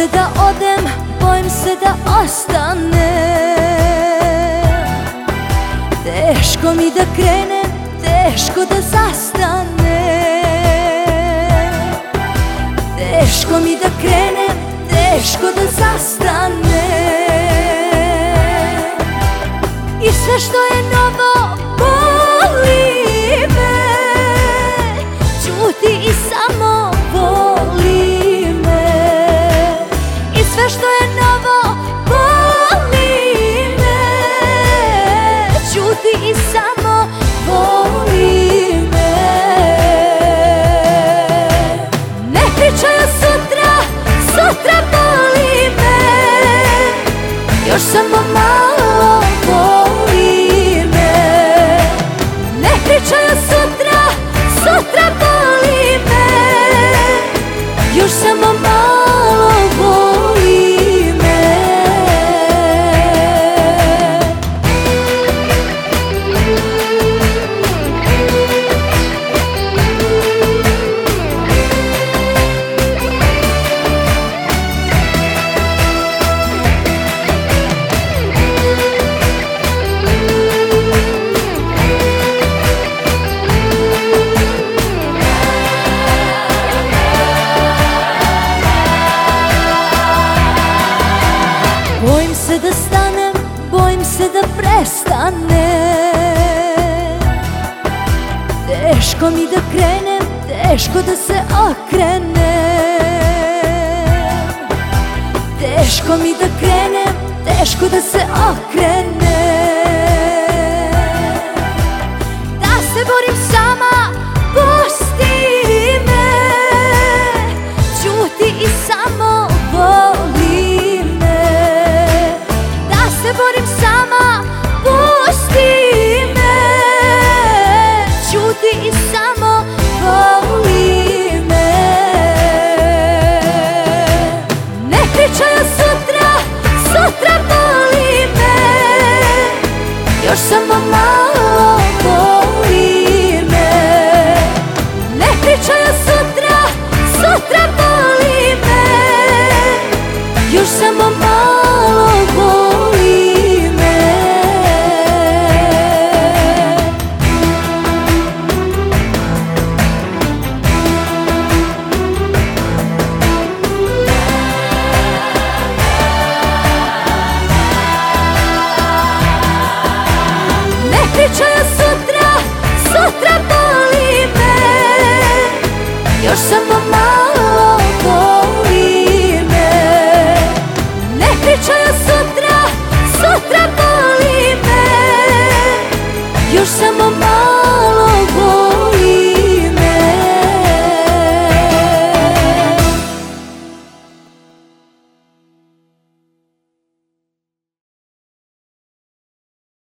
se da odem, bojim se da ostane Teško mi da krenem, teško da zastane Teško mi da krenem Čuti i samo voli me Ne pričaj o sutra, sutra boli me. Još samo malo da prestane. Teško mi da krenem, teško da se okrenem. Teško mi da krenem, teško da se okrenem